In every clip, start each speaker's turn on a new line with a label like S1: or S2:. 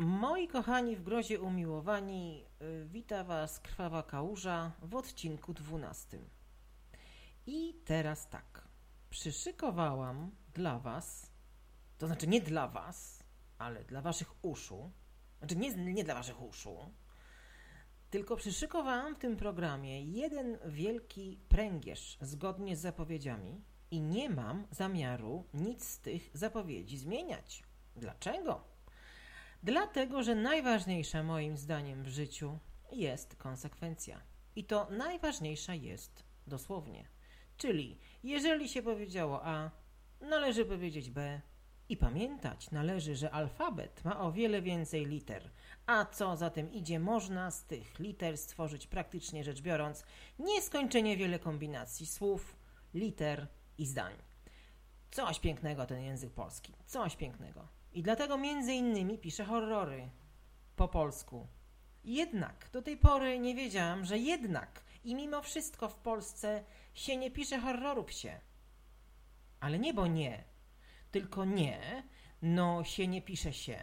S1: Moi kochani w grozie umiłowani, y, wita Was Krwawa Kałuża w odcinku 12. I teraz tak, przyszykowałam dla Was, to znaczy nie dla Was, ale dla Waszych uszu, znaczy nie, nie dla Waszych uszu, tylko przyszykowałam w tym programie jeden wielki pręgierz zgodnie z zapowiedziami i nie mam zamiaru nic z tych zapowiedzi zmieniać. Dlaczego? Dlatego, że najważniejsza moim zdaniem w życiu jest konsekwencja. I to najważniejsza jest dosłownie. Czyli jeżeli się powiedziało A, należy powiedzieć B. I pamiętać należy, że alfabet ma o wiele więcej liter, a co za tym idzie, można z tych liter stworzyć praktycznie rzecz biorąc nieskończenie wiele kombinacji słów, liter i zdań. Coś pięknego ten język polski, coś pięknego. I dlatego między innymi piszę horrory po polsku. Jednak do tej pory nie wiedziałam, że jednak i mimo wszystko w Polsce się nie pisze horrorów się. Ale nie bo nie, tylko nie, no się nie pisze się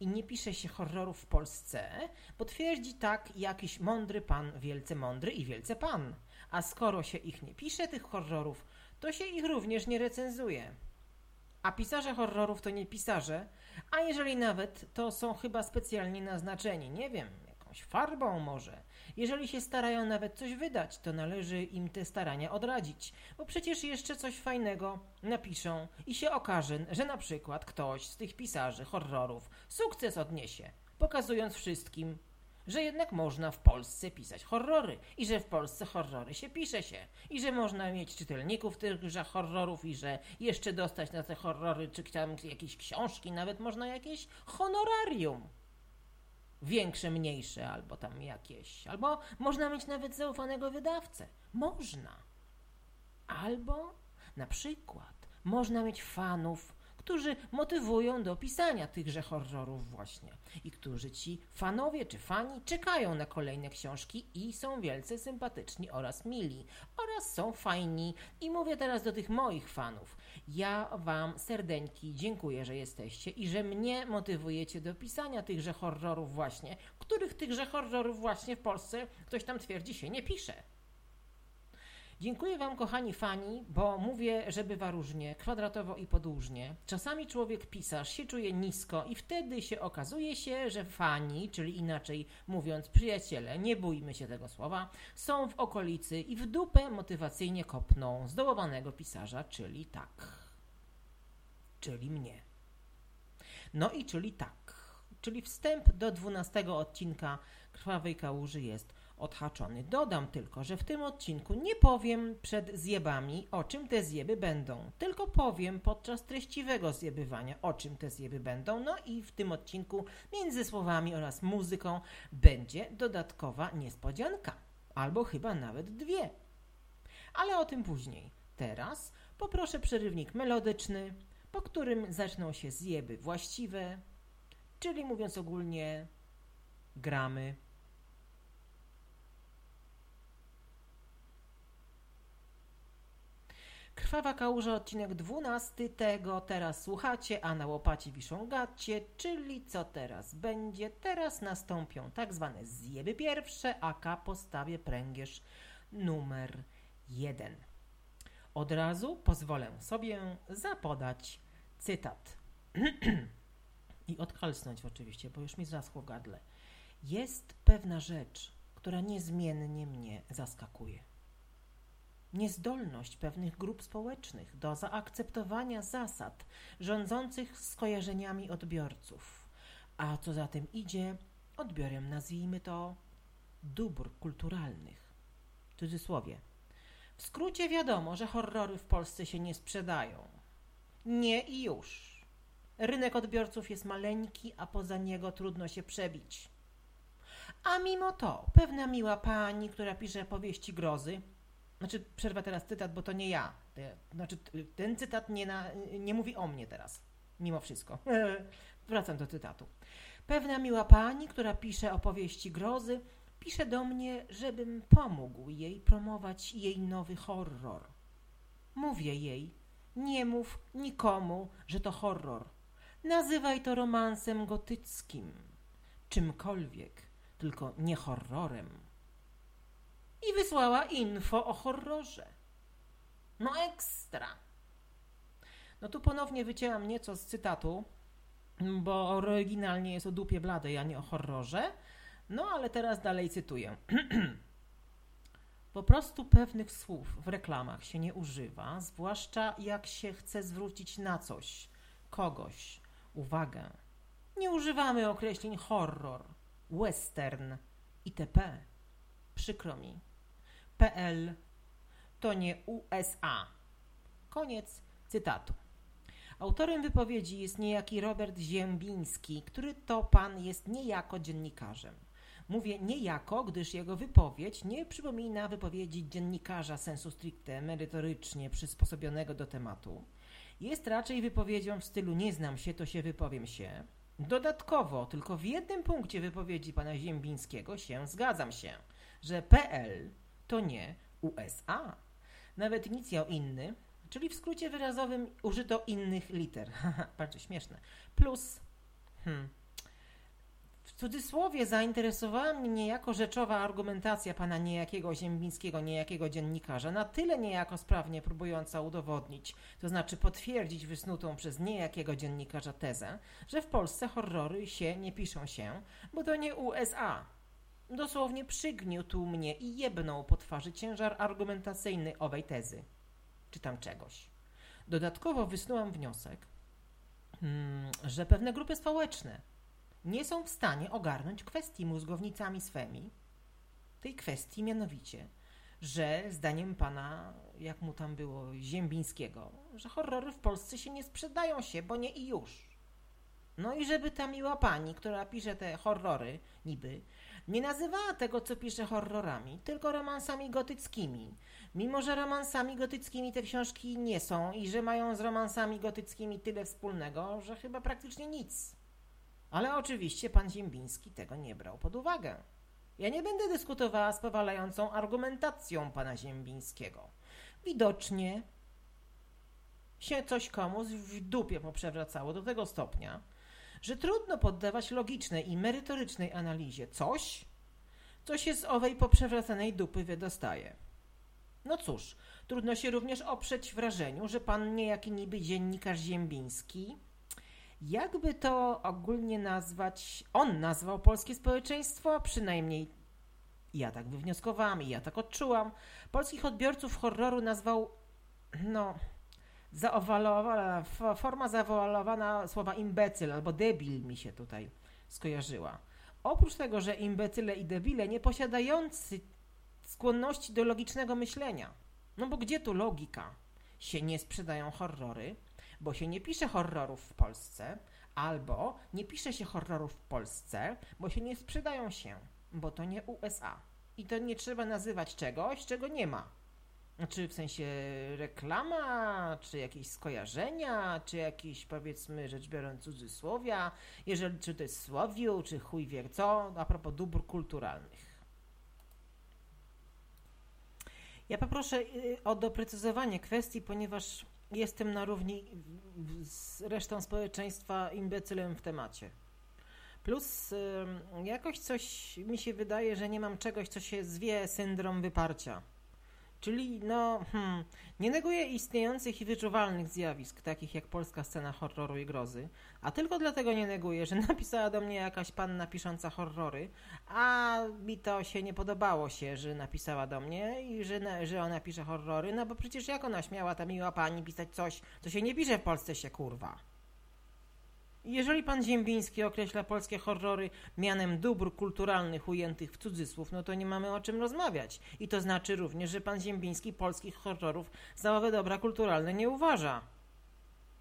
S1: i nie pisze się horrorów w Polsce, bo twierdzi tak jakiś mądry pan, wielce mądry i wielce pan. A skoro się ich nie pisze, tych horrorów, to się ich również nie recenzuje. A pisarze horrorów to nie pisarze, a jeżeli nawet, to są chyba specjalnie naznaczeni, nie wiem, jakąś farbą może. Jeżeli się starają nawet coś wydać, to należy im te starania odradzić, bo przecież jeszcze coś fajnego napiszą i się okaże, że na przykład ktoś z tych pisarzy horrorów sukces odniesie, pokazując wszystkim, że jednak można w Polsce pisać horrory i że w Polsce horrory się pisze się i że można mieć czytelników tychże horrorów i że jeszcze dostać na te horrory czy tam jakieś książki, nawet można jakieś honorarium. Większe, mniejsze, albo tam jakieś. Albo można mieć nawet zaufanego wydawcę. Można. Albo na przykład można mieć fanów którzy motywują do pisania tychże horrorów właśnie i którzy ci fanowie czy fani czekają na kolejne książki i są wielce sympatyczni oraz mili oraz są fajni i mówię teraz do tych moich fanów. Ja wam serdeńki dziękuję, że jesteście i że mnie motywujecie do pisania tychże horrorów właśnie, których tychże horrorów właśnie w Polsce ktoś tam twierdzi się nie pisze. Dziękuję Wam, kochani fani, bo mówię, że bywa różnie, kwadratowo i podłużnie. Czasami człowiek pisarz się czuje nisko i wtedy się okazuje się, że fani, czyli inaczej mówiąc przyjaciele, nie bójmy się tego słowa, są w okolicy i w dupę motywacyjnie kopną zdołowanego pisarza, czyli tak. Czyli mnie. No i czyli tak. Czyli wstęp do dwunastego odcinka Krwawej Kałuży jest odhaczony. Dodam tylko, że w tym odcinku nie powiem przed zjebami, o czym te zjeby będą, tylko powiem podczas treściwego zjebywania, o czym te zjeby będą. No i w tym odcinku między słowami oraz muzyką będzie dodatkowa niespodzianka, albo chyba nawet dwie. Ale o tym później. Teraz poproszę przerywnik melodyczny, po którym zaczną się zjeby właściwe, czyli mówiąc ogólnie, gramy. Krwawa kałuża, odcinek 12 tego teraz słuchacie, a na łopacie wiszą gacie, czyli co teraz będzie? Teraz nastąpią tak zwane zjeby pierwsze, aka postawię pręgierz numer 1. Od razu pozwolę sobie zapodać cytat. I odkalsnąć oczywiście, bo już mi zaschło gadle. Jest pewna rzecz, która niezmiennie mnie zaskakuje niezdolność pewnych grup społecznych do zaakceptowania zasad rządzących skojarzeniami odbiorców, a co za tym idzie, odbiorem nazwijmy to dóbr kulturalnych. W cudzysłowie. W skrócie wiadomo, że horrory w Polsce się nie sprzedają. Nie i już. Rynek odbiorców jest maleńki, a poza niego trudno się przebić. A mimo to pewna miła pani, która pisze powieści grozy, znaczy, przerwę teraz cytat, bo to nie ja. Znaczy, ten cytat nie, na, nie mówi o mnie teraz, mimo wszystko. Wracam do cytatu. Pewna miła pani, która pisze opowieści grozy, pisze do mnie, żebym pomógł jej promować jej nowy horror. Mówię jej, nie mów nikomu, że to horror. Nazywaj to romansem gotyckim. czymkolwiek, tylko nie horrorem. I wysłała info o horrorze. No ekstra. No tu ponownie wycięłam nieco z cytatu, bo oryginalnie jest o dupie bladej, a nie o horrorze. No ale teraz dalej cytuję. Po prostu pewnych słów w reklamach się nie używa, zwłaszcza jak się chce zwrócić na coś, kogoś, uwagę. Nie używamy określeń horror, western itp. Przykro mi. PL to nie USA. Koniec cytatu. Autorem wypowiedzi jest niejaki Robert Ziembiński, który to pan jest niejako dziennikarzem. Mówię niejako, gdyż jego wypowiedź nie przypomina wypowiedzi dziennikarza sensu stricte, merytorycznie przysposobionego do tematu. Jest raczej wypowiedzią w stylu nie znam się, to się wypowiem się. Dodatkowo, tylko w jednym punkcie wypowiedzi pana Ziembińskiego się zgadzam się, że PL to nie USA. Nawet inicjał inny, czyli w skrócie wyrazowym użyto innych liter. Bardzo śmieszne. Plus, hmm, w cudzysłowie zainteresowała mnie niejako rzeczowa argumentacja pana niejakiego Ziembińskiego, niejakiego dziennikarza, na tyle niejako sprawnie próbująca udowodnić, to znaczy potwierdzić wysnutą przez niejakiego dziennikarza tezę, że w Polsce horrory się nie piszą się, bo to nie USA. Dosłownie przygniótł mnie i jebnął po twarzy ciężar argumentacyjny owej tezy. Czy tam czegoś. Dodatkowo wysnułam wniosek, hmm, że pewne grupy społeczne nie są w stanie ogarnąć kwestii mózgownicami swymi, tej kwestii mianowicie, że zdaniem pana, jak mu tam było, Ziembińskiego, że horrory w Polsce się nie sprzedają się, bo nie i już. No i żeby ta miła pani, która pisze te horrory, niby, nie nazywała tego, co pisze horrorami, tylko romansami gotyckimi. Mimo, że romansami gotyckimi te książki nie są i że mają z romansami gotyckimi tyle wspólnego, że chyba praktycznie nic. Ale oczywiście pan Ziembiński tego nie brał pod uwagę. Ja nie będę dyskutowała z powalającą argumentacją pana Ziembińskiego. Widocznie się coś komuś w dupie poprzewracało do tego stopnia, że trudno poddawać logicznej i merytorycznej analizie coś, co się z owej poprzewracanej dupy wydostaje. No cóż, trudno się również oprzeć wrażeniu, że pan niejaki niby dziennikarz Ziembiński jakby to ogólnie nazwać, on nazwał polskie społeczeństwo, przynajmniej ja tak wywnioskowałam i ja tak odczułam, polskich odbiorców horroru nazwał, no, zaowalowana, forma zaowalowana słowa imbecyl albo debil mi się tutaj skojarzyła. Oprócz tego, że imbecyle i debile nie posiadający skłonności do logicznego myślenia. No bo gdzie tu logika? Się nie sprzedają horrory, bo się nie pisze horrorów w Polsce, albo nie pisze się horrorów w Polsce, bo się nie sprzedają się, bo to nie USA. I to nie trzeba nazywać czegoś, czego nie ma. Czy w sensie reklama, czy jakieś skojarzenia, czy jakieś powiedzmy rzecz biorąc cudzysłowia, jeżeli czy to jest słowiu, czy chuj wie co, a propos dóbr kulturalnych. Ja poproszę y, o doprecyzowanie kwestii, ponieważ jestem na równi z resztą społeczeństwa imbecylem w temacie. Plus jakoś coś mi się wydaje, że nie mam czegoś, co się zwie syndrom wyparcia. Czyli, no, hmm, nie neguję istniejących i wyczuwalnych zjawisk, takich jak polska scena horroru i grozy, a tylko dlatego nie neguję, że napisała do mnie jakaś panna pisząca horrory, a mi to się nie podobało się, że napisała do mnie i że, że ona pisze horrory, no bo przecież jak ona śmiała, ta miła pani, pisać coś, co się nie pisze w Polsce się, kurwa. Jeżeli pan Ziembiński określa polskie horrory mianem dóbr kulturalnych ujętych w cudzysłów, no to nie mamy o czym rozmawiać. I to znaczy również, że pan Ziembiński polskich horrorów za owe dobra kulturalne nie uważa.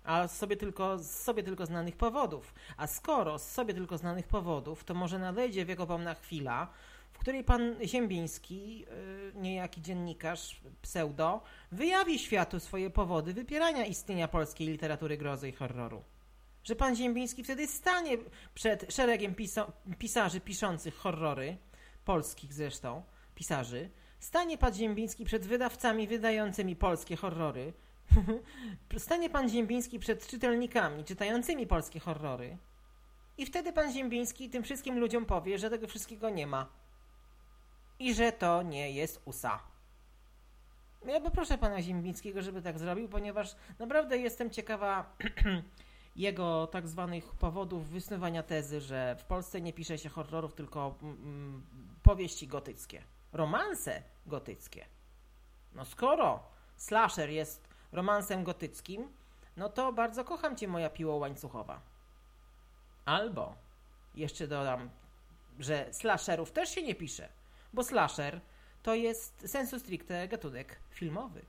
S1: A z sobie tylko, z sobie tylko znanych powodów. A skoro z sobie tylko znanych powodów, to może nadejdzie wiekopomna chwila, w której pan Ziembiński, yy, niejaki dziennikarz, pseudo, wyjawi światu swoje powody wypierania istnienia polskiej literatury grozy i horroru że pan Ziembiński wtedy stanie przed szeregiem pisa pisarzy piszących horrory, polskich zresztą, pisarzy, stanie pan Ziembiński przed wydawcami wydającymi polskie horrory, stanie pan Ziembiński przed czytelnikami czytającymi polskie horrory I wtedy pan Ziembiński tym wszystkim ludziom powie, że tego wszystkiego nie ma. I że to nie jest USA. Ja poproszę pana Ziembińskiego, żeby tak zrobił, ponieważ naprawdę jestem ciekawa jego tak zwanych powodów wysnuwania tezy, że w Polsce nie pisze się horrorów, tylko mm, mm, powieści gotyckie. Romanse gotyckie. No skoro slasher jest romansem gotyckim, no to bardzo kocham cię moja piło łańcuchowa. Albo jeszcze dodam, że slasherów też się nie pisze, bo slasher to jest sensu stricte gatunek filmowy.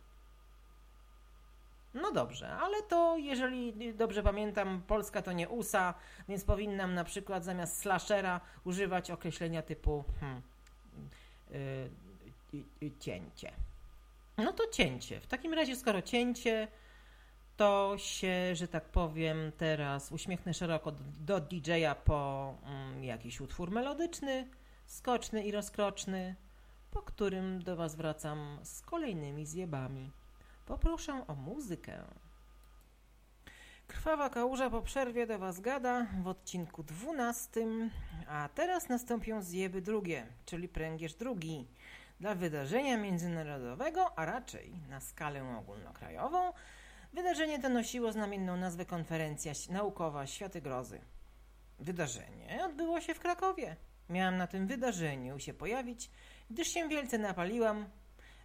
S1: No dobrze, ale to jeżeli dobrze pamiętam, Polska to nie USA, więc powinnam na przykład zamiast slashera używać określenia typu hmm, yy, yy, cięcie. No to cięcie. W takim razie, skoro cięcie, to się, że tak powiem, teraz uśmiechnę szeroko do DJ-a po mm, jakiś utwór melodyczny, skoczny i rozkroczny, po którym do Was wracam z kolejnymi zjebami. Poproszę o muzykę. Krwawa kałuża po przerwie do Was gada w odcinku 12, a teraz nastąpią zjeby drugie, czyli pręgierz drugi dla wydarzenia międzynarodowego, a raczej na skalę ogólnokrajową. Wydarzenie to nosiło znamienną nazwę Konferencja Naukowa Światy Grozy. Wydarzenie odbyło się w Krakowie. Miałam na tym wydarzeniu się pojawić, gdyż się wielce napaliłam,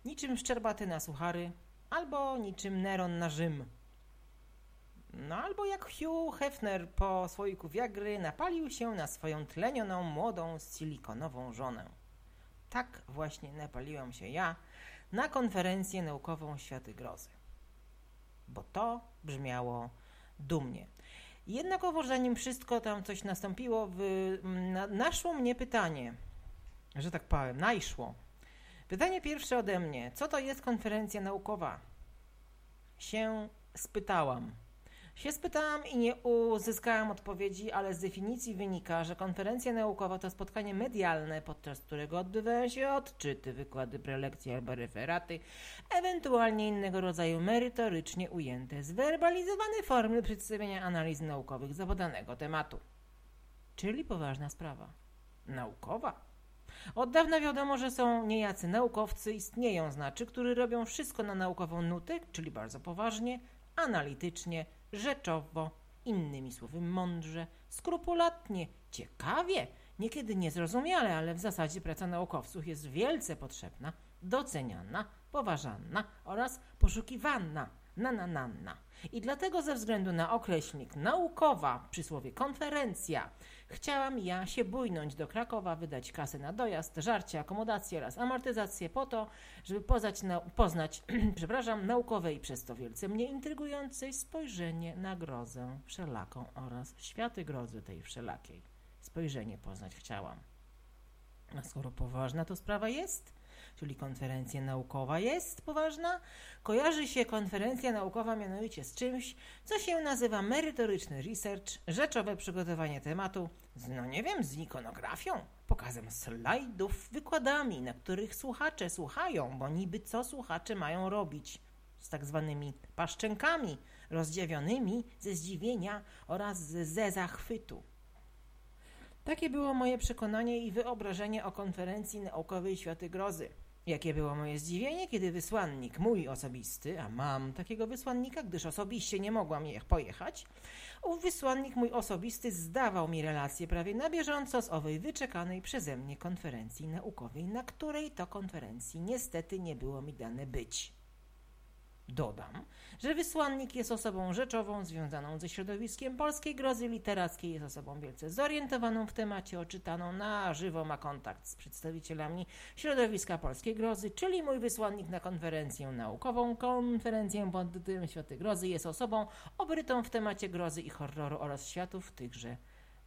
S1: niczym szczerbaty na suchary, albo niczym Neron na Rzym. No albo jak Hugh Hefner po słoiku Viagry napalił się na swoją tlenioną, młodą, silikonową żonę. Tak właśnie napaliłam się ja na konferencję naukową Światy Grozy. Bo to brzmiało dumnie. Jednakowo zanim wszystko tam coś nastąpiło, w, na, naszło mnie pytanie, że tak powiem, najszło. Pytanie pierwsze ode mnie. Co to jest konferencja naukowa? Się spytałam. Się spytałam i nie uzyskałam odpowiedzi, ale z definicji wynika, że konferencja naukowa to spotkanie medialne, podczas którego odbywają się odczyty, wykłady, prelekcje albo referaty, ewentualnie innego rodzaju merytorycznie ujęte, zwerbalizowane formy przedstawienia analiz naukowych zawodanego tematu. Czyli poważna sprawa. Naukowa. Od dawna wiadomo, że są niejacy naukowcy, istnieją znaczy, którzy robią wszystko na naukową nutę, czyli bardzo poważnie, analitycznie, rzeczowo, innymi słowy mądrze, skrupulatnie, ciekawie, niekiedy niezrozumiale, ale w zasadzie praca naukowców jest wielce potrzebna, doceniana, poważana oraz poszukiwana, na na na na. I dlatego ze względu na określnik naukowa, przysłowie konferencja, chciałam ja się bujnąć do Krakowa, wydać kasę na dojazd, żarcie, akomodację oraz amortyzację po to, żeby poznać, na, poznać przepraszam, naukowe i przez to wielce mnie intrygujące spojrzenie na grozę wszelaką oraz światy grozy tej wszelakiej. Spojrzenie poznać chciałam. A skoro poważna to sprawa jest, czyli konferencja naukowa jest poważna, kojarzy się konferencja naukowa mianowicie z czymś, co się nazywa merytoryczny research, rzeczowe przygotowanie tematu, z, no nie wiem, z ikonografią, pokazem slajdów, wykładami, na których słuchacze słuchają, bo niby co słuchacze mają robić, z tak zwanymi paszczękami, rozdziawionymi ze zdziwienia oraz ze zachwytu. Takie było moje przekonanie i wyobrażenie o konferencji naukowej Światy Grozy. Jakie było moje zdziwienie, kiedy wysłannik mój osobisty, a mam takiego wysłannika, gdyż osobiście nie mogłam je pojechać, ów wysłannik mój osobisty zdawał mi relację prawie na bieżąco z owej wyczekanej przeze mnie konferencji naukowej, na której to konferencji niestety nie było mi dane być. Dodam, że wysłannik jest osobą rzeczową związaną ze środowiskiem polskiej grozy literackiej, jest osobą wielce zorientowaną w temacie, oczytaną na żywo, ma kontakt z przedstawicielami środowiska polskiej grozy, czyli mój wysłannik na konferencję naukową, konferencję pod tytułem Światy Grozy, jest osobą obrytą w temacie grozy i horroru oraz światów tychże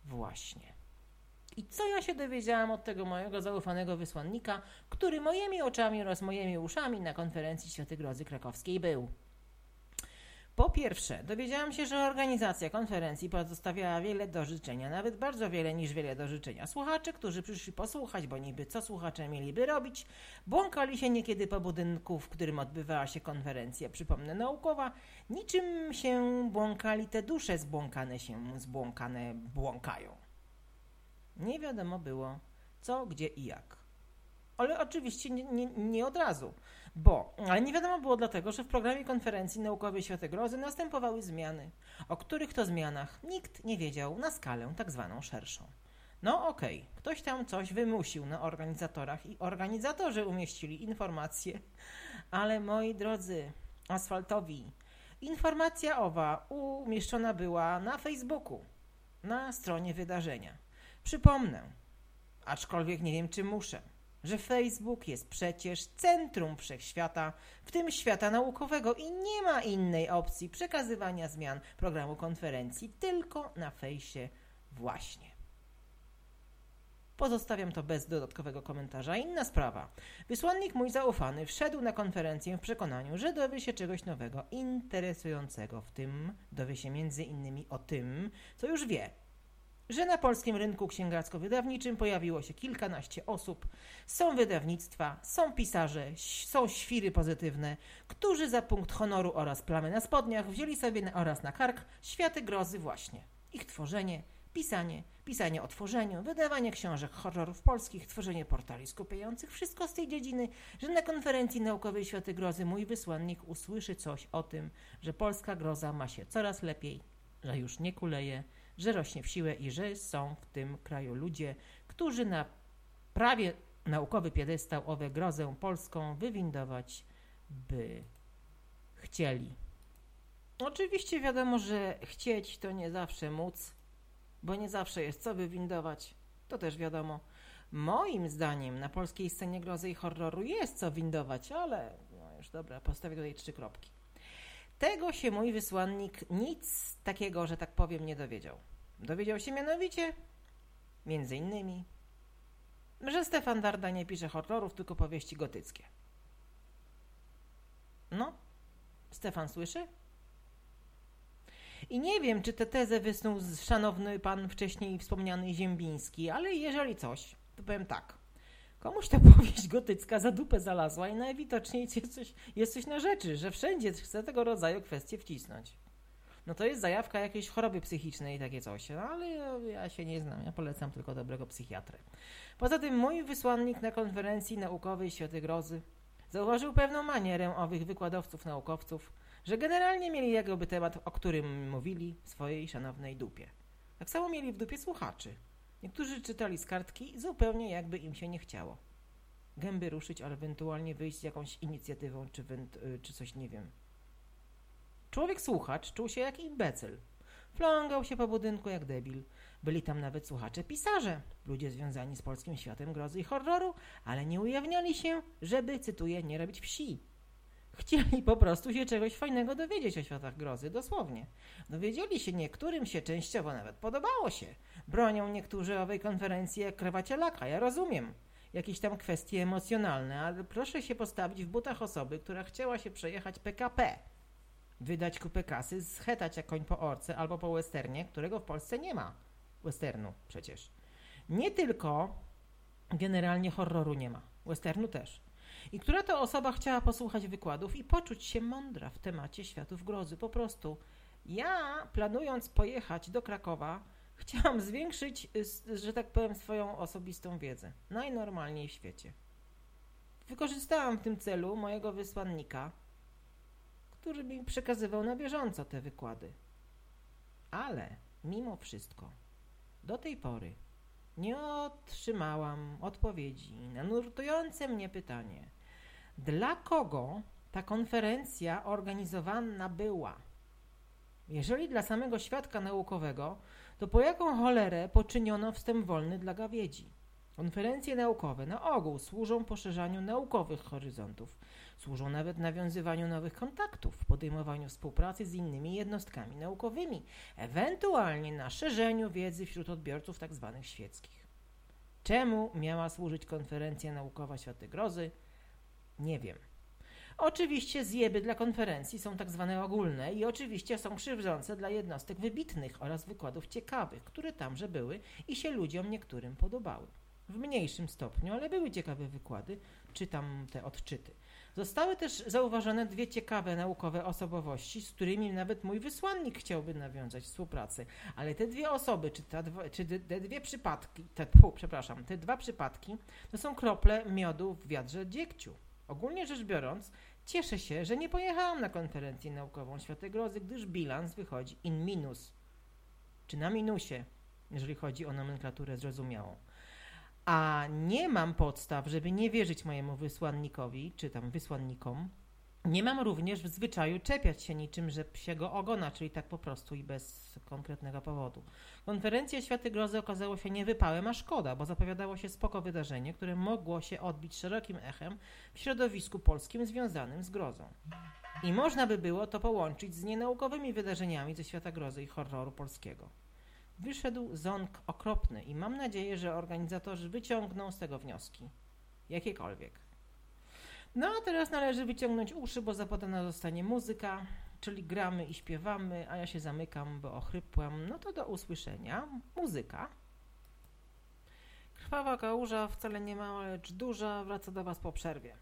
S1: właśnie. I co ja się dowiedziałam od tego mojego zaufanego wysłannika, który moimi oczami oraz moimi uszami na konferencji Światy Grozy Krakowskiej był? Po pierwsze, dowiedziałam się, że organizacja konferencji pozostawiała wiele do życzenia, nawet bardzo wiele niż wiele do życzenia. Słuchacze, którzy przyszli posłuchać, bo niby co słuchacze mieliby robić, błąkali się niekiedy po budynku, w którym odbywała się konferencja, przypomnę, naukowa, niczym się błąkali te dusze zbłąkane się, zbłąkane błąkają. Nie wiadomo było co, gdzie i jak. Ale oczywiście nie, nie, nie od razu, bo, ale nie wiadomo było dlatego, że w programie konferencji naukowej Światogrozy następowały zmiany, o których to zmianach nikt nie wiedział na skalę tak zwaną szerszą. No okej, okay. ktoś tam coś wymusił na organizatorach i organizatorzy umieścili informacje, ale moi drodzy, asfaltowi, informacja owa umieszczona była na Facebooku, na stronie wydarzenia. Przypomnę, aczkolwiek nie wiem, czy muszę, że Facebook jest przecież centrum wszechświata, w tym świata naukowego i nie ma innej opcji przekazywania zmian programu konferencji, tylko na fejsie właśnie. Pozostawiam to bez dodatkowego komentarza. Inna sprawa. Wysłannik mój zaufany wszedł na konferencję w przekonaniu, że dowie się czegoś nowego, interesującego, w tym dowie się między innymi o tym, co już wie, że na polskim rynku księgarsko-wydawniczym pojawiło się kilkanaście osób, są wydawnictwa, są pisarze, są świry pozytywne, którzy za punkt honoru oraz plamy na spodniach wzięli sobie na, oraz na kark światy grozy właśnie. Ich tworzenie, pisanie, pisanie o tworzeniu, wydawanie książek horrorów polskich, tworzenie portali skupiających wszystko z tej dziedziny, że na konferencji naukowej Światy Grozy mój wysłannik usłyszy coś o tym, że polska groza ma się coraz lepiej, że już nie kuleje, że rośnie w siłę i że są w tym kraju ludzie, którzy na prawie naukowy piedestał owę grozę polską wywindować by chcieli. Oczywiście wiadomo, że chcieć to nie zawsze móc, bo nie zawsze jest co wywindować. To też wiadomo. Moim zdaniem na polskiej scenie grozy i horroru jest co windować, ale no już dobra, postawię tutaj trzy kropki. Tego się mój wysłannik nic takiego, że tak powiem, nie dowiedział. Dowiedział się mianowicie, między innymi, że Stefan Darda nie pisze horrorów, tylko powieści gotyckie. No, Stefan słyszy? I nie wiem, czy tę tezę wysnuł szanowny pan wcześniej wspomniany Ziembiński, ale jeżeli coś, to powiem tak. Komuś ta powieść gotycka za dupę zalazła i najwidoczniej jest coś, jest coś na rzeczy, że wszędzie chce tego rodzaju kwestie wcisnąć. No to jest zajawka jakiejś choroby psychicznej i takie coś. No ale ja się nie znam, ja polecam tylko dobrego psychiatrę. Poza tym mój wysłannik na konferencji naukowej Światy Grozy zauważył pewną manierę owych wykładowców, naukowców, że generalnie mieli jakoby temat, o którym mówili w swojej szanownej dupie. Tak samo mieli w dupie słuchaczy. Niektórzy czytali z kartki zupełnie jakby im się nie chciało. Gęby ruszyć, ale ewentualnie wyjść z jakąś inicjatywą, czy, y, czy coś nie wiem. Człowiek słuchacz czuł się jak imbecyl. Flągał się po budynku jak debil. Byli tam nawet słuchacze pisarze, ludzie związani z polskim światem grozy i horroru, ale nie ujawniali się, żeby, cytuję, nie robić wsi. Chcieli po prostu się czegoś fajnego dowiedzieć o światach grozy, dosłownie. Dowiedzieli się niektórym się częściowo nawet podobało się. Bronią niektórzy owej konferencji jak krawacie laka, ja rozumiem. Jakieś tam kwestie emocjonalne, ale proszę się postawić w butach osoby, która chciała się przejechać PKP. Wydać kupę kasy, schetać jak koń po orce albo po westernie, którego w Polsce nie ma. Westernu przecież. Nie tylko generalnie horroru nie ma. Westernu też i która to osoba chciała posłuchać wykładów i poczuć się mądra w temacie światów grozy. Po prostu ja, planując pojechać do Krakowa, chciałam zwiększyć, że tak powiem, swoją osobistą wiedzę. Najnormalniej w świecie. Wykorzystałam w tym celu mojego wysłannika, który mi przekazywał na bieżąco te wykłady. Ale mimo wszystko, do tej pory nie otrzymałam odpowiedzi na nurtujące mnie pytanie, dla kogo ta konferencja organizowana była? Jeżeli dla samego świadka naukowego, to po jaką cholerę poczyniono wstęp wolny dla gawiedzi? Konferencje naukowe na ogół służą poszerzaniu naukowych horyzontów, służą nawet nawiązywaniu nowych kontaktów, podejmowaniu współpracy z innymi jednostkami naukowymi, ewentualnie na szerzeniu wiedzy wśród odbiorców tzw. Tak świeckich. Czemu miała służyć konferencja naukowa Światy Grozy? Nie wiem. Oczywiście zjeby dla konferencji są tak zwane ogólne i oczywiście są krzywdzące dla jednostek wybitnych oraz wykładów ciekawych, które tamże były i się ludziom niektórym podobały. W mniejszym stopniu, ale były ciekawe wykłady, czytam te odczyty. Zostały też zauważone dwie ciekawe naukowe osobowości, z którymi nawet mój wysłannik chciałby nawiązać współpracę. Ale te dwie osoby, czy, ta czy te dwie przypadki, te, pu, przepraszam, te dwa przypadki, to są krople miodu w wiadrze dziegciu. Ogólnie rzecz biorąc, cieszę się, że nie pojechałam na konferencję naukową Świętegrozy, gdyż bilans wychodzi in minus, czy na minusie, jeżeli chodzi o nomenklaturę zrozumiałą. A nie mam podstaw, żeby nie wierzyć mojemu wysłannikowi, czy tam wysłannikom. Nie mam również w zwyczaju czepiać się niczym, że psiego ogona, czyli tak po prostu i bez konkretnego powodu. Konferencja Światy Grozy okazało się niewypałem, a szkoda, bo zapowiadało się spoko wydarzenie, które mogło się odbić szerokim echem w środowisku polskim związanym z grozą. I można by było to połączyć z nienaukowymi wydarzeniami ze świata grozy i horroru polskiego. Wyszedł ząg okropny i mam nadzieję, że organizatorzy wyciągną z tego wnioski. Jakiekolwiek. No a teraz należy wyciągnąć uszy, bo zapodana zostanie muzyka, czyli gramy i śpiewamy, a ja się zamykam, bo ochrypłam. No to do usłyszenia. Muzyka. Krwawa kałuża, wcale nie mała, lecz duża, wraca do Was po przerwie.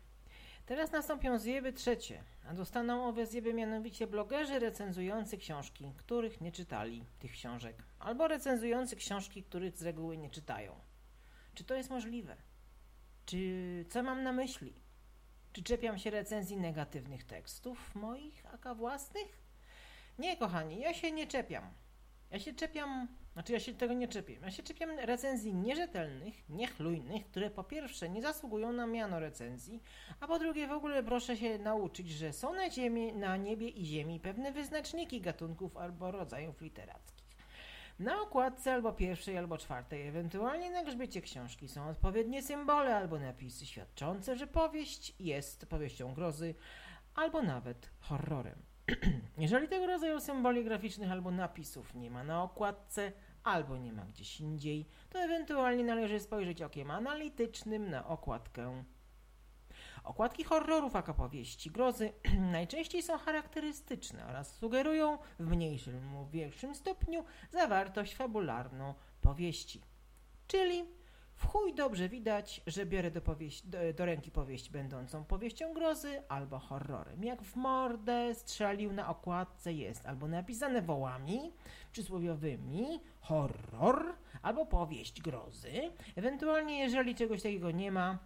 S1: Teraz nastąpią zjeby trzecie, a dostaną owe zjeby mianowicie blogerzy recenzujący książki, których nie czytali tych książek, albo recenzujący książki, których z reguły nie czytają. Czy to jest możliwe? Czy co mam na myśli? Czy czepiam się recenzji negatywnych tekstów moich, aka własnych? Nie, kochani, ja się nie czepiam. Ja się czepiam, znaczy ja się tego nie czepię. Ja się czepiam recenzji nierzetelnych, niechlujnych, które po pierwsze nie zasługują na miano recenzji, a po drugie w ogóle proszę się nauczyć, że są na ziemi, na niebie i ziemi pewne wyznaczniki gatunków albo rodzajów literackich. Na okładce albo pierwszej, albo czwartej, ewentualnie na grzbiecie książki są odpowiednie symbole albo napisy świadczące, że powieść jest powieścią grozy albo nawet horrorem. Jeżeli tego rodzaju symboli graficznych albo napisów nie ma na okładce, albo nie ma gdzieś indziej, to ewentualnie należy spojrzeć okiem analitycznym na okładkę. Okładki horrorów aka powieści grozy najczęściej są charakterystyczne oraz sugerują w mniejszym lub większym stopniu zawartość fabularną powieści. Czyli w chuj dobrze widać, że biorę do, powieści, do, do, ręki powieść będącą powieścią grozy albo horrorem. Jak w mordę strzelił na okładce jest albo napisane wołami przysłowiowymi horror albo powieść grozy. Ewentualnie jeżeli czegoś takiego nie ma,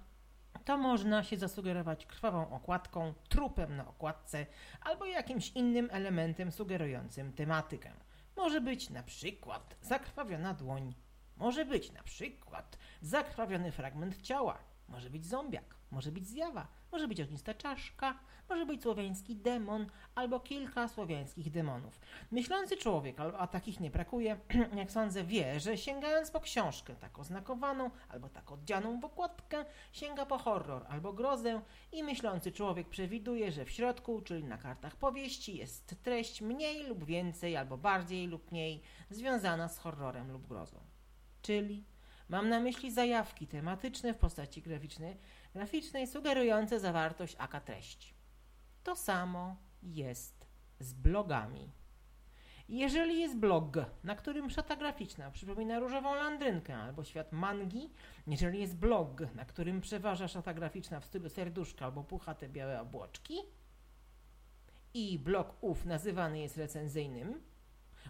S1: to można się zasugerować krwawą okładką, trupem na okładce albo jakimś innym elementem sugerującym tematykę. Może być na przykład zakrwawiona dłoń może być na przykład zakrwawiony fragment ciała, może być zombiak, może być zjawa, może być ognista czaszka, może być słowiański demon albo kilka słowiańskich demonów. Myślący człowiek, a takich nie brakuje, jak sądzę, wie, że sięgając po książkę tak oznakowaną albo tak oddzianą w okładkę, sięga po horror albo grozę i myślący człowiek przewiduje, że w środku, czyli na kartach powieści, jest treść mniej lub więcej albo bardziej lub mniej związana z horrorem lub grozą czyli mam na myśli zajawki tematyczne w postaci graficznej, graficznej sugerujące zawartość aka treści. To samo jest z blogami. Jeżeli jest blog, na którym szata graficzna przypomina różową landrynkę albo świat mangi, jeżeli jest blog, na którym przeważa szata graficzna w stylu serduszka albo puchate białe obłoczki i blog ów nazywany jest recenzyjnym,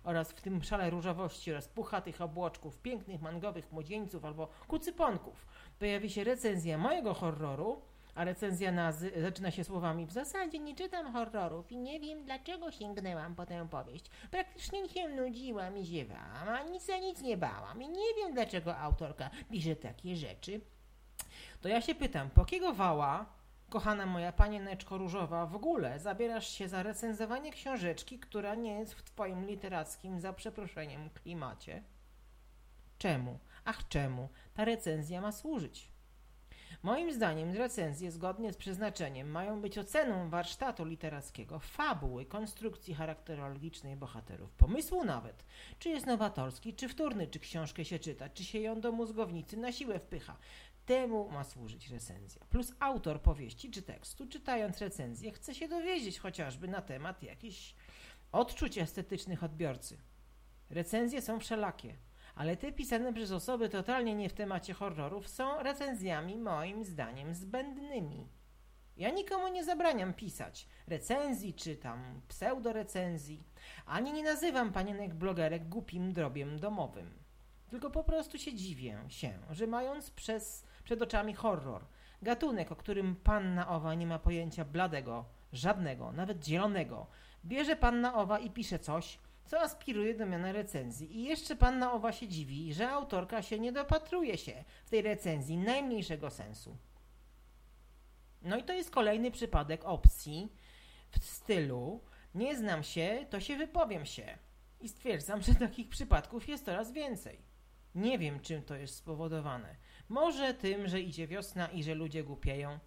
S1: oraz w tym szale różowości oraz puchatych obłoczków, pięknych mangowych młodzieńców albo kucyponków pojawi się recenzja mojego horroru, a recenzja nazy zaczyna się słowami W zasadzie nie czytam horrorów i nie wiem dlaczego sięgnęłam po tę powieść. Praktycznie się nudziłam i ziewałam, a nic za nic nie bałam i nie wiem dlaczego autorka pisze takie rzeczy. To ja się pytam, po jakiego wała Kochana moja panieneczko różowa, w ogóle zabierasz się za recenzowanie książeczki, która nie jest w twoim literackim, za przeproszeniem, klimacie? Czemu? Ach, czemu? Ta recenzja ma służyć. Moim zdaniem recenzje zgodnie z przeznaczeniem mają być oceną warsztatu literackiego, fabuły, konstrukcji charakterologicznej bohaterów, pomysłu nawet, czy jest nowatorski, czy wtórny, czy książkę się czyta, czy się ją do mózgownicy na siłę wpycha, Temu ma służyć recenzja. Plus autor powieści czy tekstu, czytając recenzję, chce się dowiedzieć chociażby na temat jakichś odczuć estetycznych odbiorcy. Recenzje są wszelakie, ale te pisane przez osoby totalnie nie w temacie horrorów są recenzjami moim zdaniem zbędnymi. Ja nikomu nie zabraniam pisać recenzji czy tam pseudorecenzji, ani nie nazywam panienek blogerek głupim drobiem domowym. Tylko po prostu się dziwię się, że mając przez, przed oczami horror, gatunek, o którym panna owa nie ma pojęcia bladego, żadnego, nawet zielonego, bierze panna owa i pisze coś, co aspiruje do miana recenzji. I jeszcze panna owa się dziwi, że autorka się nie dopatruje się w tej recenzji najmniejszego sensu. No i to jest kolejny przypadek opcji w stylu nie znam się, to się wypowiem się. I stwierdzam, że takich przypadków jest coraz więcej. Nie wiem, czym to jest spowodowane. Może tym, że idzie wiosna i że ludzie głupieją,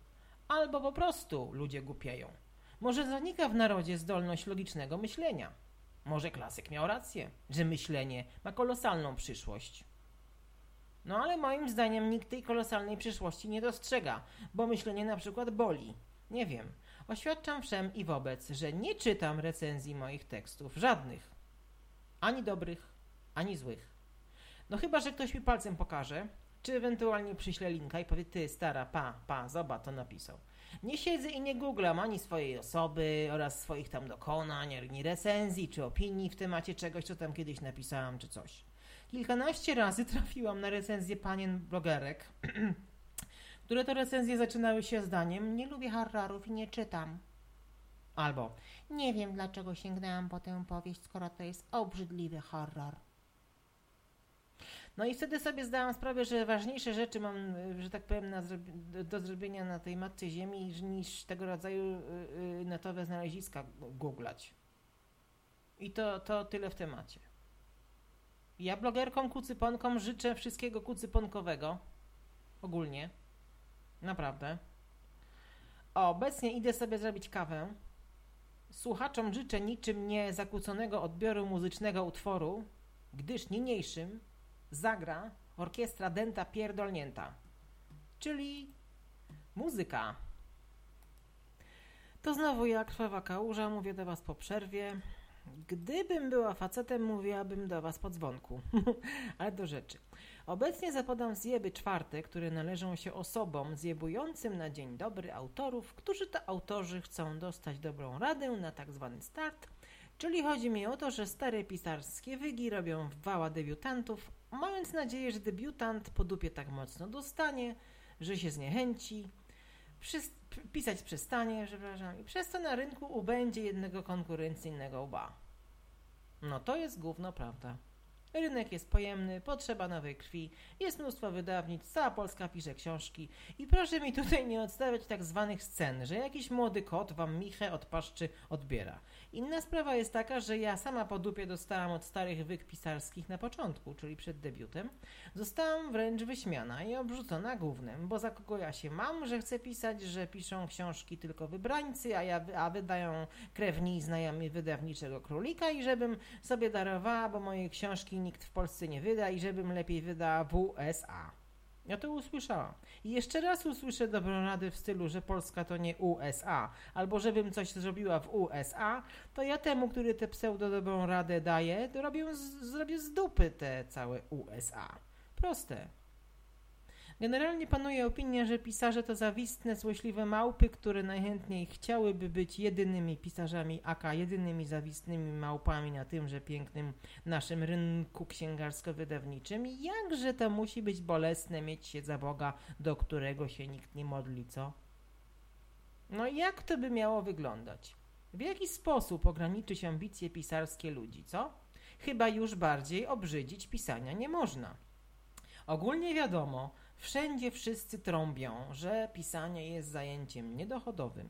S1: albo po prostu ludzie głupieją. Może zanika w narodzie zdolność logicznego myślenia. Może klasyk miał rację, że myślenie ma kolosalną przyszłość. No ale moim zdaniem nikt tej kolosalnej przyszłości nie dostrzega, bo myślenie na przykład boli. Nie wiem. Oświadczam wszem i wobec, że nie czytam recenzji moich tekstów, żadnych. Ani dobrych, ani złych. No chyba, że ktoś mi palcem pokaże, czy ewentualnie przyśle linka i powie, ty stara, pa, pa, zobacz, to napisał. Nie siedzę i nie googlam ani swojej osoby oraz swoich tam dokonań, ani recenzji czy opinii w temacie czegoś, co tam kiedyś napisałam, czy coś. Kilkanaście razy trafiłam na recenzję panien blogerek, które to recenzje zaczynały się zdaniem nie lubię horrorów i nie czytam. Albo nie wiem dlaczego sięgnęłam po tę powieść, skoro to jest obrzydliwy horror. No i wtedy sobie zdałam sprawę, że ważniejsze rzeczy mam, że tak powiem, do, do zrobienia na tej matce ziemi niż tego rodzaju y, y, netowe znaleziska googlać. I to, to tyle w temacie. Ja blogerkom kucyponkom życzę wszystkiego kucyponkowego. Ogólnie. Naprawdę. O, obecnie idę sobie zrobić kawę. Słuchaczom życzę niczym nie zakłóconego odbioru muzycznego utworu, gdyż niniejszym zagra orkiestra denta pierdolnięta, czyli muzyka. To znowu ja, krwawa kałuża, mówię do Was po przerwie. Gdybym była facetem, mówiłabym do Was po dzwonku. Ale do rzeczy. Obecnie zapodam zjeby czwarte, które należą się osobom zjebującym na dzień dobry autorów, którzy to autorzy chcą dostać dobrą radę na tak zwany start, czyli chodzi mi o to, że stare pisarskie wygi robią wała debiutantów, mając nadzieję, że debiutant po dupie tak mocno dostanie, że się zniechęci, pisać przestanie, przepraszam, i przez to na rynku ubędzie jednego konkurencyjnego łba. No to jest główno prawda. Rynek jest pojemny, potrzeba nowej krwi, jest mnóstwo wydawnictw, cała Polska pisze książki i proszę mi tutaj nie odstawiać tak zwanych scen, że jakiś młody kot wam michę od paszczy odbiera. Inna sprawa jest taka, że ja sama po dupie dostałam od starych wyk pisarskich na początku, czyli przed debiutem. Zostałam wręcz wyśmiana i obrzucona głównym, bo za kogo ja się mam, że chcę pisać, że piszą książki tylko wybrańcy, a, ja, a wydają krewni i znajomi wydawniczego królika i żebym sobie darowała, bo moje książki nikt w Polsce nie wyda i żebym lepiej wydała w USA. Ja to usłyszałam. I jeszcze raz usłyszę dobrą radę w stylu, że Polska to nie USA, albo żebym coś zrobiła w USA, to ja temu, który tę pseudo dobrą radę daje, to robię z, zrobię z dupy te całe USA. Proste. Generalnie panuje opinia, że pisarze to zawistne, złośliwe małpy, które najchętniej chciałyby być jedynymi pisarzami, aka jedynymi zawistnymi małpami na tymże pięknym naszym rynku księgarsko-wydawniczym. Jakże to musi być bolesne mieć się za Boga, do którego się nikt nie modli, co? No i jak to by miało wyglądać? W jaki sposób ograniczyć ambicje pisarskie ludzi, co? Chyba już bardziej obrzydzić pisania nie można. Ogólnie wiadomo, Wszędzie wszyscy trąbią, że pisanie jest zajęciem niedochodowym,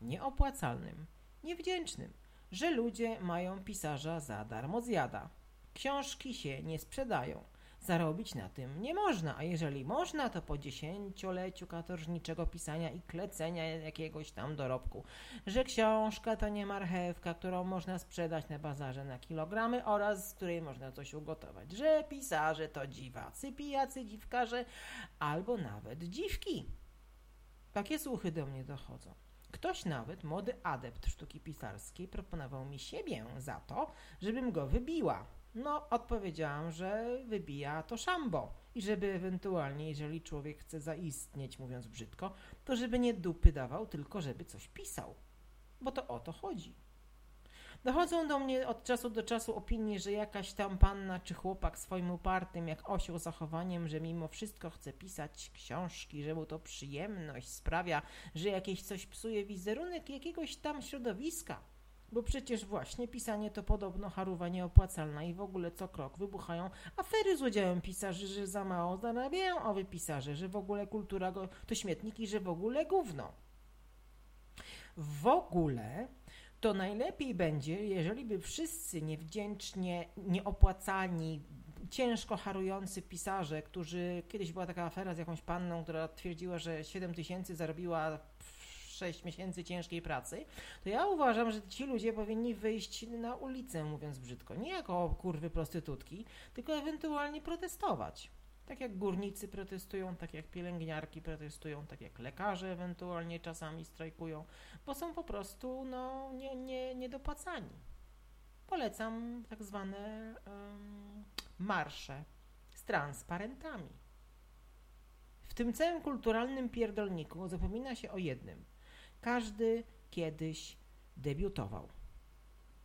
S1: nieopłacalnym, niewdzięcznym, że ludzie mają pisarza za darmo zjada. Książki się nie sprzedają, Zarobić na tym nie można, a jeżeli można, to po dziesięcioleciu katorżniczego pisania i klecenia jakiegoś tam dorobku, że książka to nie marchewka, którą można sprzedać na bazarze na kilogramy oraz z której można coś ugotować, że pisarze to dziwacy, pijacy dziwkarze albo nawet dziwki. Takie słuchy do mnie dochodzą. Ktoś nawet, młody adept sztuki pisarskiej, proponował mi siebie za to, żebym go wybiła. No, odpowiedziałam, że wybija to szambo i żeby ewentualnie, jeżeli człowiek chce zaistnieć, mówiąc brzydko, to żeby nie dupy dawał, tylko żeby coś pisał. Bo to o to chodzi. Dochodzą do mnie od czasu do czasu opinie, że jakaś tam panna czy chłopak swoim upartym, jak osioł zachowaniem, że mimo wszystko chce pisać książki, że mu to przyjemność sprawia, że jakieś coś psuje wizerunek jakiegoś tam środowiska. Bo przecież właśnie pisanie to podobno haruwa nieopłacalna i w ogóle co krok wybuchają afery z udziałem pisarzy, że za mało zarabiają owy pisarze, że w ogóle kultura go, to śmietniki, że w ogóle gówno. W ogóle to najlepiej będzie, jeżeli by wszyscy niewdzięcznie, nieopłacani, ciężko harujący pisarze, którzy kiedyś była taka afera z jakąś panną, która twierdziła, że 7 tysięcy zarobiła 6 miesięcy ciężkiej pracy, to ja uważam, że ci ludzie powinni wyjść na ulicę, mówiąc brzydko. Nie jako kurwy prostytutki, tylko ewentualnie protestować. Tak jak górnicy protestują, tak jak pielęgniarki protestują, tak jak lekarze ewentualnie czasami strajkują, bo są po prostu no, nie, nie, niedopłacani. Polecam tak zwane um, marsze z transparentami. W tym całym kulturalnym pierdolniku zapomina się o jednym. Każdy kiedyś debiutował.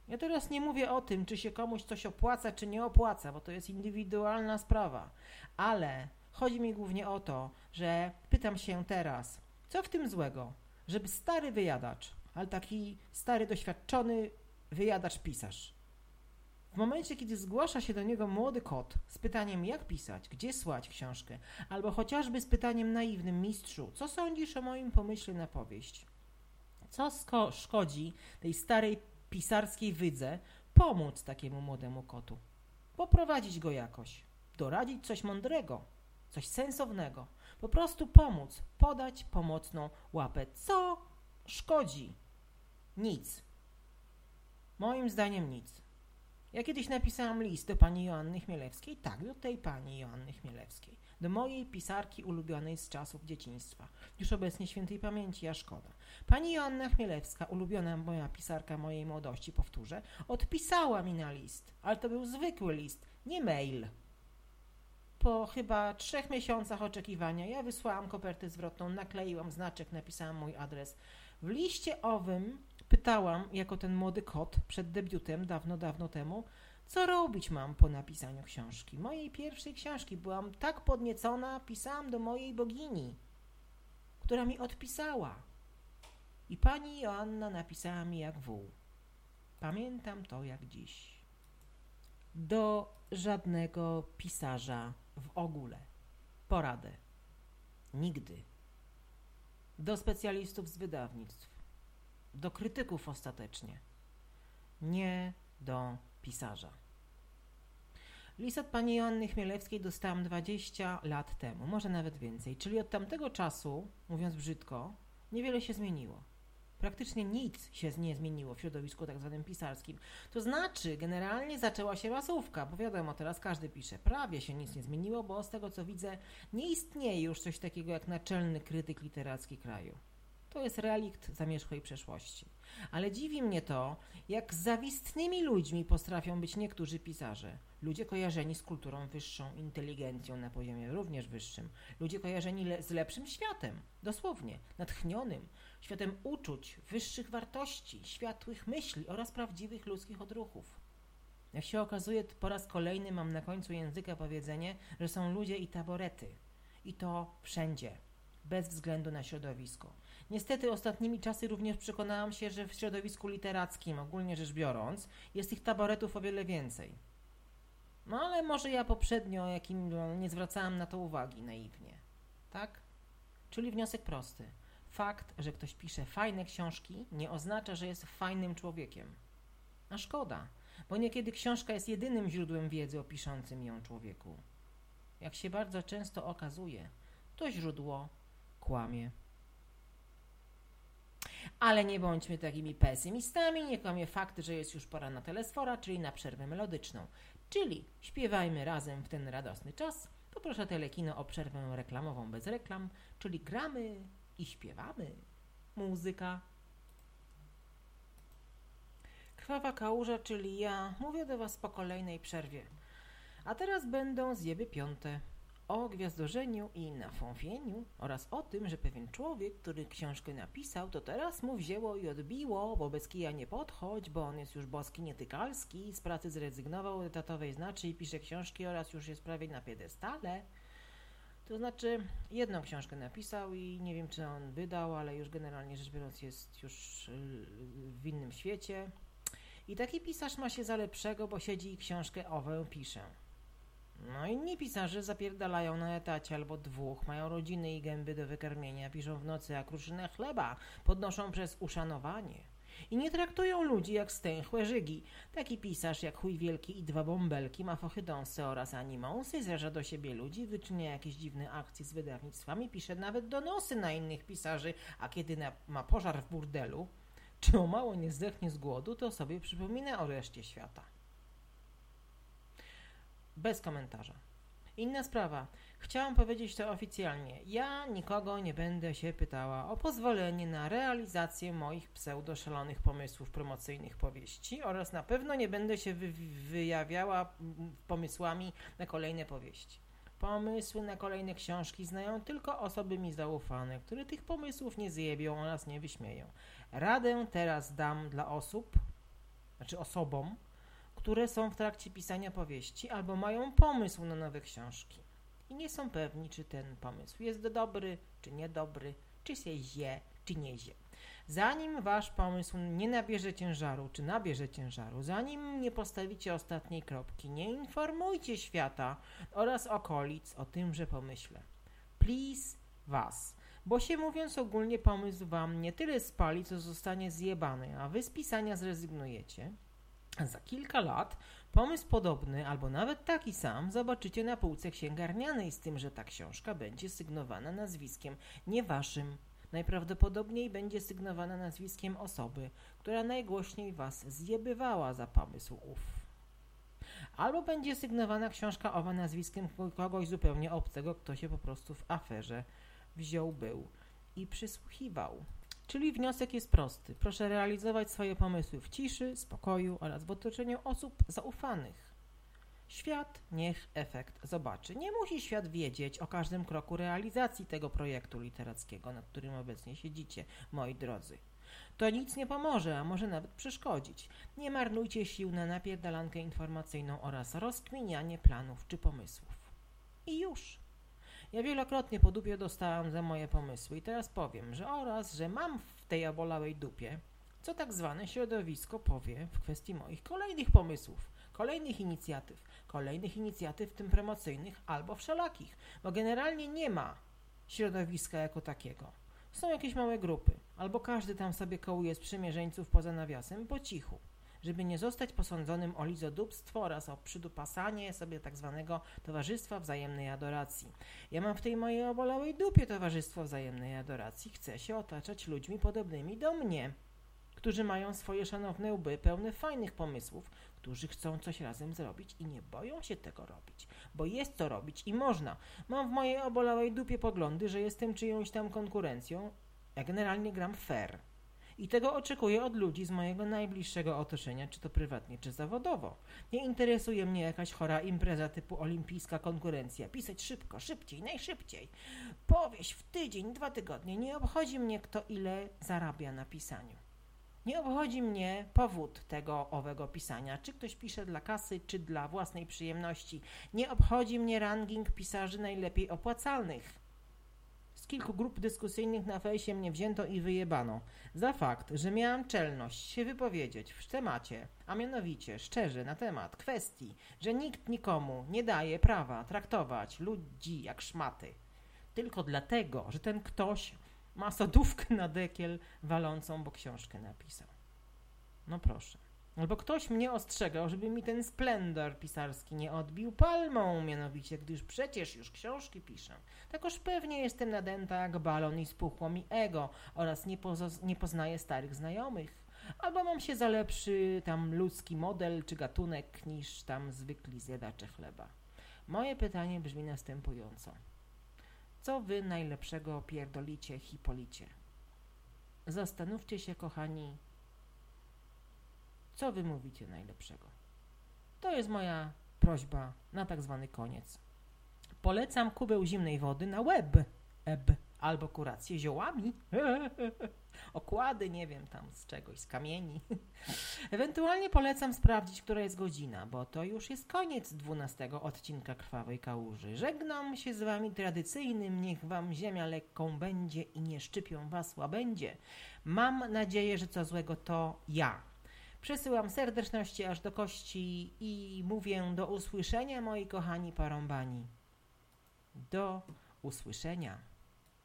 S1: Ja teraz nie mówię o tym, czy się komuś coś opłaca, czy nie opłaca, bo to jest indywidualna sprawa, ale chodzi mi głównie o to, że pytam się teraz, co w tym złego, żeby stary wyjadacz, ale taki stary, doświadczony wyjadacz pisarz, w momencie, kiedy zgłasza się do niego młody kot z pytaniem, jak pisać, gdzie słać książkę, albo chociażby z pytaniem naiwnym, mistrzu, co sądzisz o moim pomyśle na powieść? Co szkodzi tej starej pisarskiej wydze pomóc takiemu młodemu kotu? Poprowadzić go jakoś, doradzić coś mądrego, coś sensownego, po prostu pomóc, podać pomocną łapę. Co szkodzi? Nic. Moim zdaniem nic. Ja kiedyś napisałam list do pani Joanny Chmielewskiej, tak, do tej pani Joanny Chmielewskiej, do mojej pisarki ulubionej z czasów dzieciństwa, już obecnie świętej pamięci, a szkoda. Pani Joanna Chmielewska, ulubiona moja pisarka mojej młodości, powtórzę, odpisała mi na list, ale to był zwykły list, nie mail. Po chyba trzech miesiącach oczekiwania ja wysłałam kopertę zwrotną, nakleiłam znaczek, napisałam mój adres. W liście owym pytałam, jako ten młody kot przed debiutem dawno, dawno temu, co robić mam po napisaniu książki. Mojej pierwszej książki byłam tak podniecona, pisałam do mojej bogini, która mi odpisała. I pani Joanna napisała mi jak wół. Pamiętam to jak dziś. Do żadnego pisarza w ogóle. Poradę. Nigdy. Do specjalistów z wydawnictw. Do krytyków ostatecznie. Nie do pisarza. List od pani Joanny Chmielewskiej dostałam 20 lat temu, może nawet więcej, czyli od tamtego czasu, mówiąc brzydko, niewiele się zmieniło. Praktycznie nic się nie zmieniło w środowisku tak zwanym pisarskim. To znaczy, generalnie zaczęła się masówka, bo wiadomo, teraz każdy pisze. Prawie się nic nie zmieniło, bo z tego co widzę, nie istnieje już coś takiego jak naczelny krytyk literacki kraju. To jest relikt zamierzchłej przeszłości. Ale dziwi mnie to, jak zawistnymi ludźmi potrafią być niektórzy pisarze. Ludzie kojarzeni z kulturą wyższą, inteligencją na poziomie również wyższym. Ludzie kojarzeni le z lepszym światem, dosłownie, natchnionym, światem uczuć, wyższych wartości, światłych myśli oraz prawdziwych ludzkich odruchów. Jak się okazuje, po raz kolejny mam na końcu języka powiedzenie, że są ludzie i taborety. I to wszędzie, bez względu na środowisko. Niestety ostatnimi czasy również przekonałam się, że w środowisku literackim, ogólnie rzecz biorąc, jest tych taboretów o wiele więcej. No ale może ja poprzednio jakim no, nie zwracałam na to uwagi naiwnie. Tak? Czyli wniosek prosty. Fakt, że ktoś pisze fajne książki, nie oznacza, że jest fajnym człowiekiem. A szkoda, bo niekiedy książka jest jedynym źródłem wiedzy o piszącym ją człowieku. Jak się bardzo często okazuje, to źródło kłamie. Ale nie bądźmy takimi pesymistami, nie kłamie fakt, że jest już pora na telesfora, czyli na przerwę melodyczną. Czyli śpiewajmy razem w ten radosny czas. Poproszę Telekino o przerwę reklamową bez reklam, czyli gramy i śpiewamy. Muzyka. Krwawa kałuża, czyli ja, mówię do Was po kolejnej przerwie. A teraz będą zjeby piąte. O gwiazdorzeniu i nafąfieniu oraz o tym, że pewien człowiek, który książkę napisał, to teraz mu wzięło i odbiło, wobec kija nie podchodź, bo on jest już boski nietykalski, z pracy zrezygnował, etatowej znaczy i pisze książki oraz już jest prawie na piedestale. To znaczy, jedną książkę napisał i nie wiem, czy on wydał, ale już generalnie rzecz biorąc jest już y, w innym świecie. I taki pisarz ma się za lepszego, bo siedzi i książkę owę pisze. No inni pisarze zapierdalają na etacie albo dwóch, mają rodziny i gęby do wykarmienia, piszą w nocy jak chleba, podnoszą przez uszanowanie. I nie traktują ludzi jak stęchłe żygi. Taki pisarz jak chuj wielki i dwa bąbelki ma fochy dąsy oraz animonsy, zraża do siebie ludzi, wyczynia jakieś dziwne akcje z wydawnictwami, pisze nawet donosy na innych pisarzy, a kiedy na, ma pożar w burdelu, czy o mało nie zdechnie z głodu, to sobie przypomina o reszcie świata. Bez komentarza. Inna sprawa. Chciałam powiedzieć to oficjalnie. Ja nikogo nie będę się pytała o pozwolenie na realizację moich pseudoszalonych pomysłów promocyjnych powieści oraz na pewno nie będę się wy wyjawiała pomysłami na kolejne powieści. Pomysły na kolejne książki znają tylko osoby mi zaufane, które tych pomysłów nie zjebią oraz nie wyśmieją. Radę teraz dam dla osób, znaczy osobom, które są w trakcie pisania powieści albo mają pomysł na nowe książki i nie są pewni, czy ten pomysł jest dobry, czy niedobry, czy się zie, czy nie zie. Zanim wasz pomysł nie nabierze ciężaru, czy nabierze ciężaru, zanim nie postawicie ostatniej kropki, nie informujcie świata oraz okolic o tymże pomyśle. Please was. Bo się mówiąc ogólnie pomysł wam nie tyle spali, co zostanie zjebany, a wy z pisania zrezygnujecie. Za kilka lat pomysł podobny, albo nawet taki sam, zobaczycie na półce księgarnianej, z tym, że ta książka będzie sygnowana nazwiskiem nie waszym. Najprawdopodobniej będzie sygnowana nazwiskiem osoby, która najgłośniej was zjebywała za pomysł ów. Albo będzie sygnowana książka owa nazwiskiem kogoś zupełnie obcego, kto się po prostu w aferze wziął był i przysłuchiwał. Czyli wniosek jest prosty. Proszę realizować swoje pomysły w ciszy, spokoju oraz w otoczeniu osób zaufanych. Świat niech efekt zobaczy. Nie musi świat wiedzieć o każdym kroku realizacji tego projektu literackiego, nad którym obecnie siedzicie, moi drodzy. To nic nie pomoże, a może nawet przeszkodzić. Nie marnujcie sił na napierdalankę informacyjną oraz rozkminianie planów czy pomysłów. I już. Ja wielokrotnie po dupie dostałam za moje pomysły i teraz powiem, że oraz, że mam w tej obolałej dupie, co tak zwane środowisko powie w kwestii moich kolejnych pomysłów, kolejnych inicjatyw, kolejnych inicjatyw, w tym promocyjnych albo wszelakich, bo generalnie nie ma środowiska jako takiego. Są jakieś małe grupy, albo każdy tam sobie kołuje z przymierzeńców poza nawiasem po cichu żeby nie zostać posądzonym o lizodubstwo oraz o przydupasanie sobie tak zwanego towarzystwa wzajemnej adoracji. Ja mam w tej mojej obolałej dupie towarzystwo wzajemnej adoracji. Chcę się otaczać ludźmi podobnymi do mnie, którzy mają swoje szanowne łby pełne fajnych pomysłów, którzy chcą coś razem zrobić i nie boją się tego robić, bo jest to robić i można. Mam w mojej obolałej dupie poglądy, że jestem czyjąś tam konkurencją. Ja generalnie gram fair. I tego oczekuję od ludzi z mojego najbliższego otoczenia, czy to prywatnie, czy zawodowo. Nie interesuje mnie jakaś chora impreza typu olimpijska konkurencja. Pisać szybko, szybciej, najszybciej. Powieść w tydzień, dwa tygodnie. Nie obchodzi mnie kto ile zarabia na pisaniu. Nie obchodzi mnie powód tego owego pisania, czy ktoś pisze dla kasy, czy dla własnej przyjemności. Nie obchodzi mnie ranking pisarzy najlepiej opłacalnych kilku grup dyskusyjnych na fejsie mnie wzięto i wyjebano za fakt, że miałam czelność się wypowiedzieć w temacie, a mianowicie szczerze na temat kwestii, że nikt nikomu nie daje prawa traktować ludzi jak szmaty. Tylko dlatego, że ten ktoś ma sodówkę na dekiel walącą, bo książkę napisał. No proszę. Albo ktoś mnie ostrzegał, żeby mi ten splendor pisarski nie odbił palmą, mianowicie, gdyż przecież już książki piszę. Takoż pewnie jestem nadęta jak balon i spuchło mi ego oraz nie, nie poznaję starych znajomych. Albo mam się za lepszy tam ludzki model czy gatunek niż tam zwykli zjadacze chleba. Moje pytanie brzmi następująco. Co wy najlepszego pierdolicie Hipolicie? Zastanówcie się, kochani, co wy mówicie najlepszego? To jest moja prośba na tak zwany koniec. Polecam kubeł zimnej wody na web. Eb. Albo kurację ziołami. Okłady, nie wiem, tam z czegoś, z kamieni. Ewentualnie polecam sprawdzić, która jest godzina, bo to już jest koniec 12 odcinka Krwawej Kałuży. Żegnam się z wami tradycyjnym, niech wam ziemia lekką będzie i nie szczypią was łabędzie. Mam nadzieję, że co złego to ja. Przesyłam serdeczności aż do kości i mówię do usłyszenia, moi kochani parąbani. Do usłyszenia.